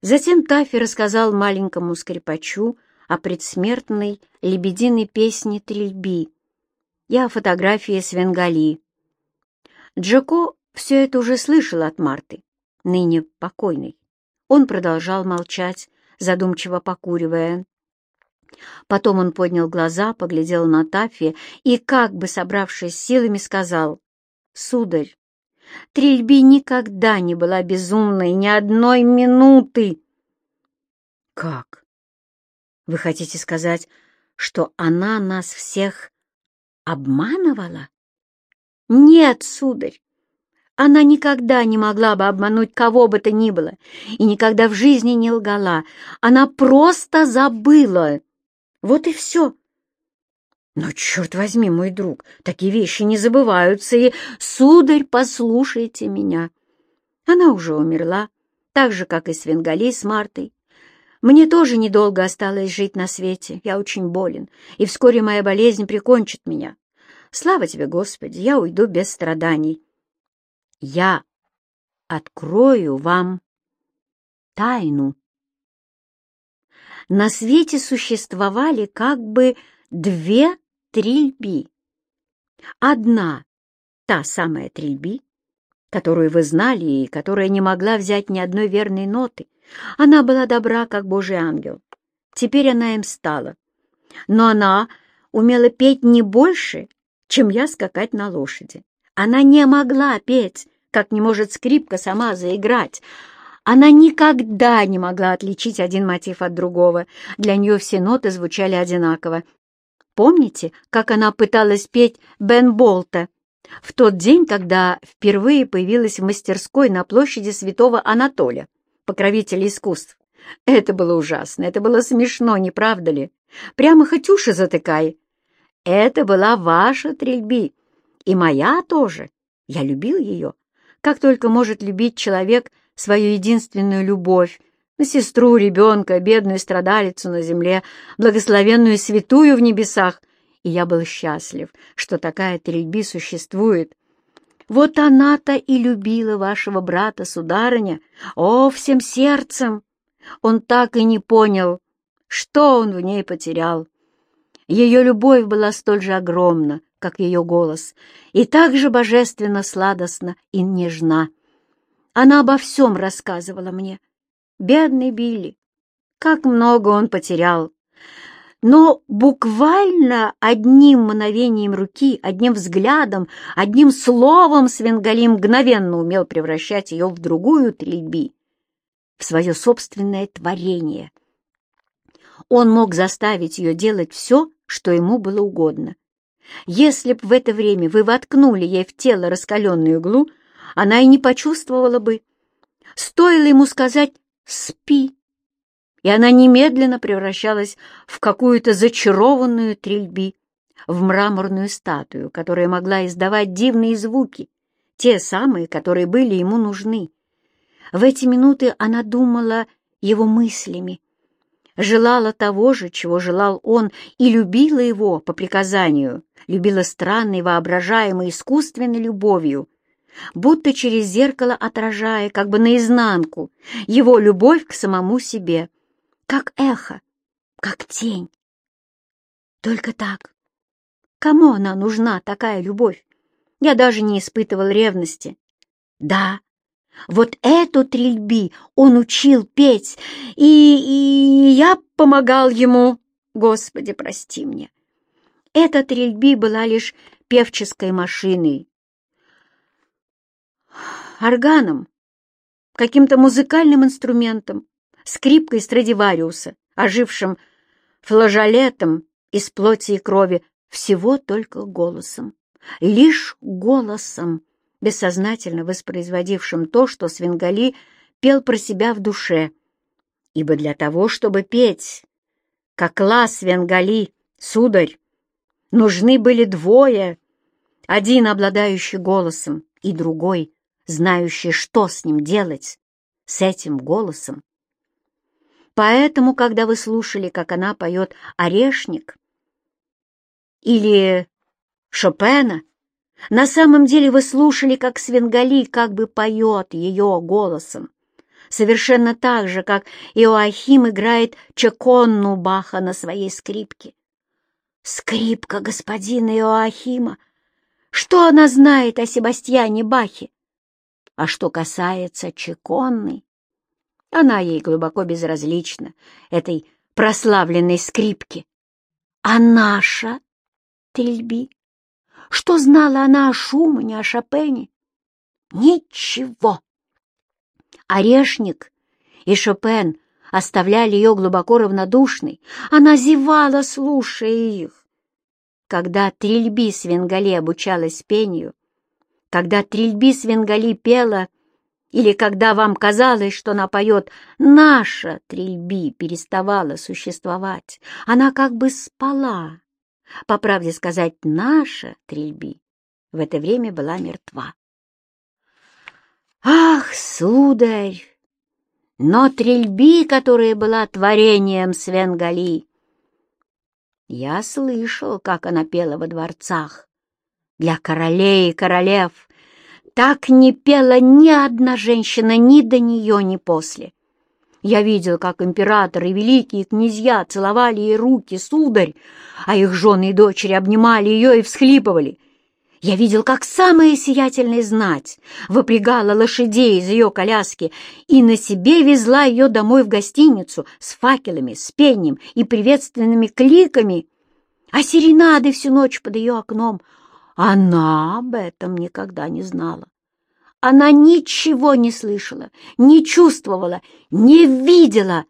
Затем Таффи рассказал маленькому скрипачу о предсмертной лебединой песне «Трильби» и о фотографии Свенгали. Джеко все это уже слышал от Марты, ныне покойной. Он продолжал молчать, задумчиво покуривая. Потом он поднял глаза, поглядел на Таффи и, как бы собравшись силами, сказал, «Сударь, Трильби никогда не была безумной ни одной минуты!» «Как? Вы хотите сказать, что она нас всех обманывала?» «Нет, сударь, она никогда не могла бы обмануть кого бы то ни было и никогда в жизни не лгала. Она просто забыла. Вот и все. Но, черт возьми, мой друг, такие вещи не забываются, и, сударь, послушайте меня. Она уже умерла, так же, как и Свенгали с Мартой. Мне тоже недолго осталось жить на свете, я очень болен, и вскоре моя болезнь прикончит меня. Слава тебе, Господи, я уйду без страданий я открою вам тайну. На свете существовали как бы две трильби. Одна, та самая трильби, которую вы знали и которая не могла взять ни одной верной ноты. Она была добра, как Божий ангел. Теперь она им стала. Но она умела петь не больше, чем я скакать на лошади. Она не могла петь, как не может скрипка сама заиграть. Она никогда не могла отличить один мотив от другого. Для нее все ноты звучали одинаково. Помните, как она пыталась петь Бен Болта в тот день, когда впервые появилась в мастерской на площади Святого Анатолия, покровителя искусств? Это было ужасно, это было смешно, не правда ли? Прямо хоть уши затыкай. Это была ваша трельби, и моя тоже. Я любил ее, как только может любить человек свою единственную любовь, на сестру, ребенка, бедную страдалицу на земле, благословенную святую в небесах. И я был счастлив, что такая трельби существует. Вот она-то и любила вашего брата, сударыня, о, всем сердцем. Он так и не понял, что он в ней потерял. Ее любовь была столь же огромна, как ее голос, и так же божественно сладостна и нежна. Она обо всем рассказывала мне. Бедный Билли, как много он потерял. Но буквально одним мгновением руки, одним взглядом, одним словом Свенгали мгновенно умел превращать ее в другую трильби, в свое собственное творение. Он мог заставить ее делать все, что ему было угодно. Если б в это время вы воткнули ей в тело раскаленную иглу, она и не почувствовала бы. Стоило ему сказать «спи», и она немедленно превращалась в какую-то зачарованную трильби, в мраморную статую, которая могла издавать дивные звуки, те самые, которые были ему нужны. В эти минуты она думала его мыслями, желала того же, чего желал он, и любила его по приказанию, любила странной, воображаемой, искусственной любовью, будто через зеркало отражая, как бы наизнанку, его любовь к самому себе, как эхо, как тень. Только так. Кому она нужна, такая любовь? Я даже не испытывал ревности. Да, вот эту трильби он учил петь, и, и я помогал ему. Господи, прости мне. Эта трильби была лишь певческой машиной, органом, каким-то музыкальным инструментом, скрипкой Страдивариуса, ожившим флажолетом из плоти и крови, всего только голосом, лишь голосом, бессознательно воспроизводившим то, что Свенгали пел про себя в душе. Ибо для того, чтобы петь, как Ла Свенгали, сударь, нужны были двое, один обладающий голосом и другой, знающий, что с ним делать, с этим голосом. Поэтому, когда вы слушали, как она поет «Орешник» или Шопена, на самом деле вы слушали, как Свенгали как бы поет ее голосом, совершенно так же, как Иоахим играет чеконну Баха на своей скрипке. Скрипка господина Иоахима! Что она знает о Себастьяне Бахе? А что касается чеконны, она ей глубоко безразлична, этой прославленной скрипке. А наша Трильби? Что знала она о Шумане, о Шопене? Ничего. Орешник и Шопен оставляли ее глубоко равнодушной. Она зевала, слушая их. Когда Трильби Свенгали обучалась пению, когда Трильби Свенгали пела, или когда вам казалось, что она поет «Наша Трильби» переставала существовать, она как бы спала. По правде сказать, наша Трильби в это время была мертва. Ах, сударь! Но Трильби, которая была творением Свенгали, я слышал, как она пела во дворцах. Для королей и королев так не пела ни одна женщина ни до нее, ни после. Я видел, как император и великие князья целовали ей руки, сударь, а их жены и дочери обнимали ее и всхлипывали. Я видел, как самая сиятельная знать выпрягала лошадей из ее коляски и на себе везла ее домой в гостиницу с факелами, с пением и приветственными кликами, а серенады всю ночь под ее окном. Она об этом никогда не знала. Она ничего не слышала, не чувствовала, не видела,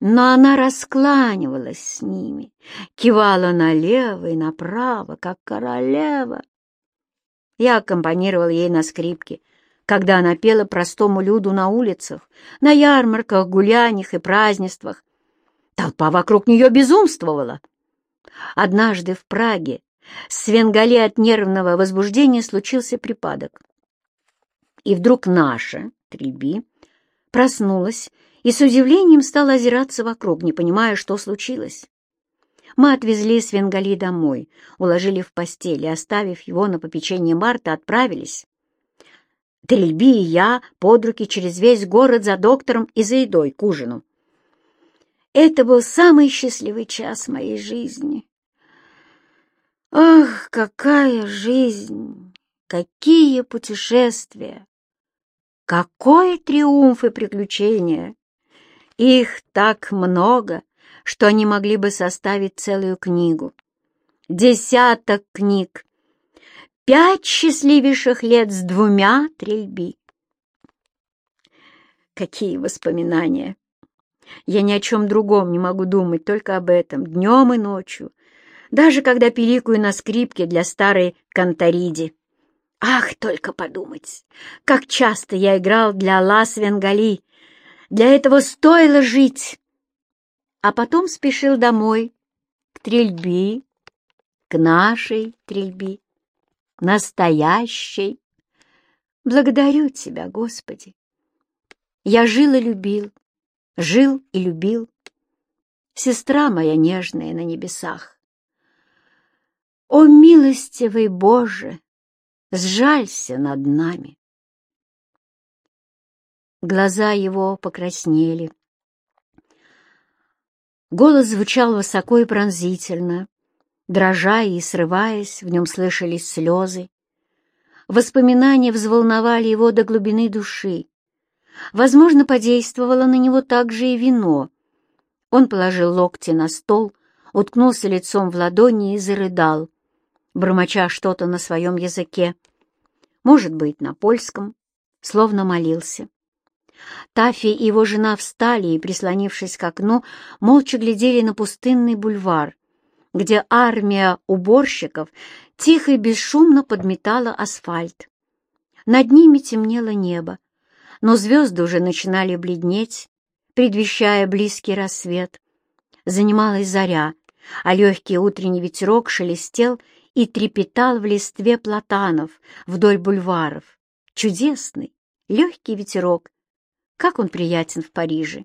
но она раскланивалась с ними, кивала налево и направо, как королева. Я аккомпанировал ей на скрипке, когда она пела простому люду на улицах, на ярмарках, гуляниях и празднествах. Толпа вокруг нее безумствовала. Однажды в Праге с Венгали от нервного возбуждения случился припадок. И вдруг наша, Триби, проснулась и с удивлением стала озираться вокруг, не понимая, что случилось. Мы отвезли Свенгали домой, уложили в постель и, оставив его на попечение Марта, отправились. Трильби и я под руки через весь город за доктором и за едой к ужину. Это был самый счастливый час моей жизни. Ах, какая жизнь! Какие путешествия! Какой триумф и приключения! Их так много, что они могли бы составить целую книгу. Десяток книг. Пять счастливейших лет с двумя трельби. Какие воспоминания! Я ни о чем другом не могу думать, только об этом, днем и ночью, даже когда пиликаю на скрипке для старой Кантариди. Ах, только подумать, как часто я играл для Лас Венгали. Для этого стоило жить а потом спешил домой, к Трельби, к нашей Трельби, настоящей. Благодарю Тебя, Господи. Я жил и любил, жил и любил. Сестра моя нежная на небесах. О, милостивый Боже, сжалься над нами. Глаза его покраснели. Голос звучал высоко и пронзительно. Дрожа и срываясь, в нем слышались слезы. Воспоминания взволновали его до глубины души. Возможно, подействовало на него также и вино. Он положил локти на стол, уткнулся лицом в ладони и зарыдал, бормоча что-то на своем языке. Может быть, на польском, словно молился. Тафи и его жена встали и, прислонившись к окну, молча глядели на пустынный бульвар, где армия уборщиков тихо и бесшумно подметала асфальт. Над ними темнело небо, но звезды уже начинали бледнеть, предвещая близкий рассвет. Занималась заря, а легкий утренний ветерок шелестел и трепетал в листве платанов вдоль бульваров. Чудесный, легкий ветерок, как он приятен в Париже!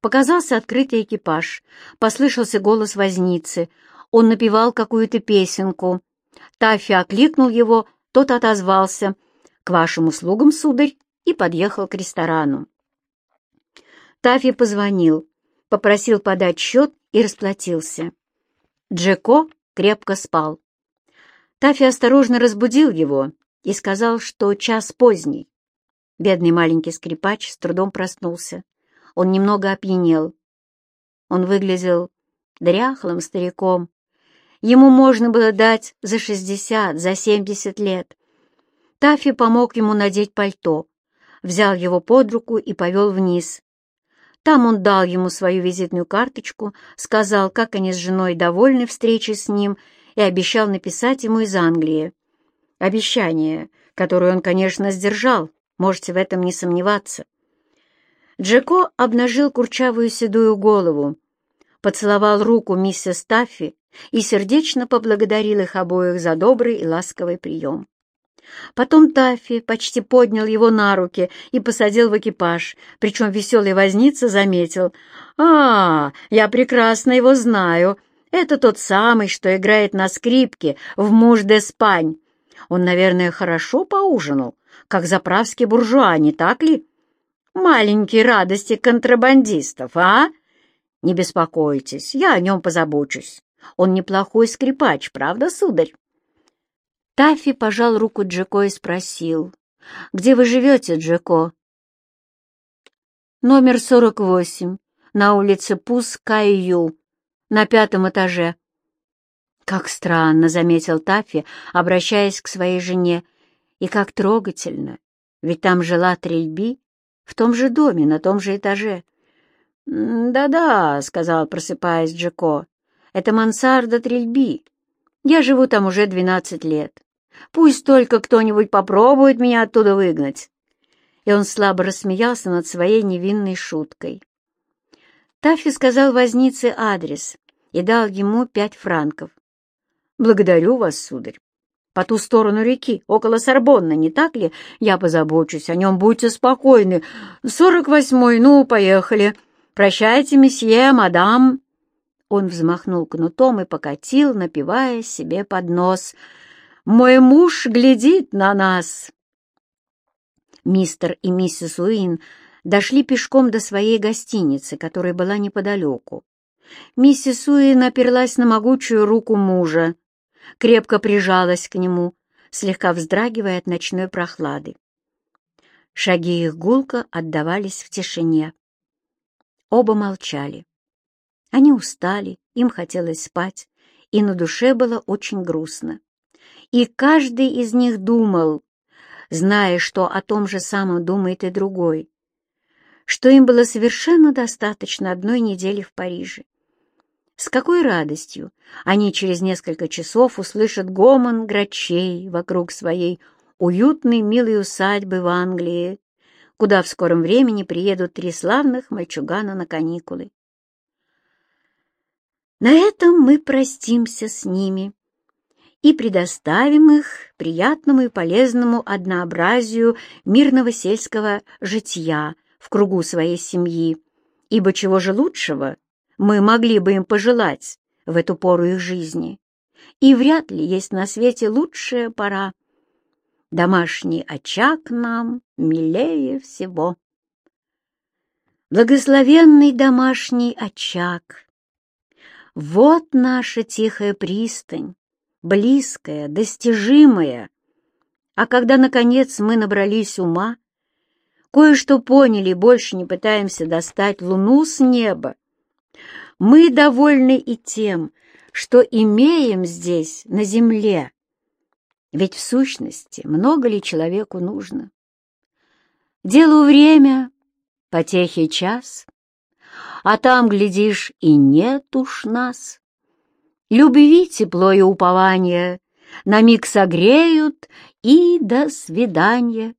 Показался открытый экипаж, послышался голос возницы. Он напевал какую-то песенку. Таффи окликнул его, тот отозвался. «К вашим услугам, сударь!» и подъехал к ресторану. Таффи позвонил, попросил подать счет и расплатился. Джеко крепко спал. Таффи осторожно разбудил его и сказал, что час поздний. Бедный маленький скрипач с трудом проснулся. Он немного опьянел. Он выглядел дряхлым стариком. Ему можно было дать за шестьдесят, за семьдесят лет. Таффи помог ему надеть пальто, взял его под руку и повел вниз. Там он дал ему свою визитную карточку, сказал, как они с женой довольны встречей с ним и обещал написать ему из Англии. Обещание, которое он, конечно, сдержал, можете в этом не сомневаться. Джеко обнажил курчавую седую голову, поцеловал руку миссис Таффи и сердечно поблагодарил их обоих за добрый и ласковый прием. Потом Таффи почти поднял его на руки и посадил в экипаж, причем веселый возница заметил. «А, я прекрасно его знаю. Это тот самый, что играет на скрипке в «Муж де Спань». Он, наверное, хорошо поужинал, как заправский буржуа, не так ли? Маленькие радости контрабандистов, а? Не беспокойтесь, я о нем позабочусь. Он неплохой скрипач, правда, сударь? Таффи пожал руку Джеко и спросил, «Где вы живете, Джеко?» «Номер 48, на улице Пус-Кайю, на пятом этаже». «Как странно», — заметил Таффи, обращаясь к своей жене, «и как трогательно, ведь там жила Трельби, в том же доме, на том же этаже». «Да-да», — сказал, просыпаясь Джеко, — «это мансарда Трельби. Я живу там уже двенадцать лет. Пусть только кто-нибудь попробует меня оттуда выгнать». И он слабо рассмеялся над своей невинной шуткой. Таффи сказал вознице адрес и дал ему пять франков. «Благодарю вас, сударь. По ту сторону реки, около Сорбонны, не так ли? Я позабочусь о нем, будьте спокойны. Сорок восьмой, ну, поехали. Прощайте, месье, мадам». Он взмахнул кнутом и покатил, напивая себе под нос. «Мой муж глядит на нас!» Мистер и миссис Уин дошли пешком до своей гостиницы, которая была неподалеку. Миссис Уин оперлась на могучую руку мужа, крепко прижалась к нему, слегка вздрагивая от ночной прохлады. Шаги их гулко отдавались в тишине. Оба молчали. Они устали, им хотелось спать, и на душе было очень грустно. И каждый из них думал, зная, что о том же самом думает и другой, что им было совершенно достаточно одной недели в Париже. С какой радостью они через несколько часов услышат гомон грачей вокруг своей уютной милой усадьбы в Англии, куда в скором времени приедут три славных мальчугана на каникулы. На этом мы простимся с ними и предоставим их приятному и полезному однообразию мирного сельского житья в кругу своей семьи, ибо чего же лучшего мы могли бы им пожелать в эту пору их жизни. И вряд ли есть на свете лучшая пора. Домашний очаг нам милее всего. Благословенный домашний очаг. Вот наша тихая пристань, близкая, достижимая. А когда, наконец, мы набрались ума, кое-что поняли и больше не пытаемся достать луну с неба, мы довольны и тем, что имеем здесь, на земле. Ведь в сущности, много ли человеку нужно? Делу время, потехи час, а там, глядишь, и нет уж нас. Любви, тепло и упование на миг согреют, и до свидания.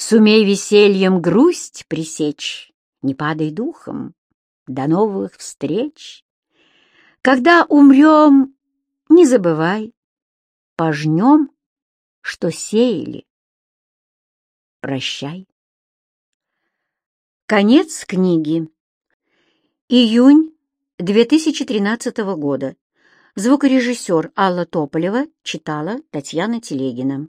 Сумей весельем грусть пресечь, не падай духом, до новых встреч. Когда умрем, не забывай, пожнем, что сеяли. Прощай. Конец книги. Июнь 2013 года. Звукорежиссер Алла Тополева читала Татьяна Телегина.